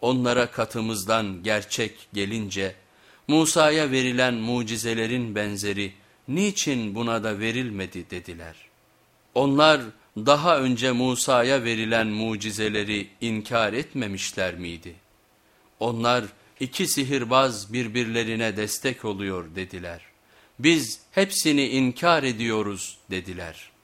onlara katımızdan gerçek gelince Musa'ya verilen mucizelerin benzeri niçin buna da verilmedi dediler. Onlar daha önce Musa'ya verilen mucizeleri inkar etmemişler miydi? Onlar iki sihirbaz birbirlerine destek oluyor dediler. Biz hepsini inkar ediyoruz dediler.''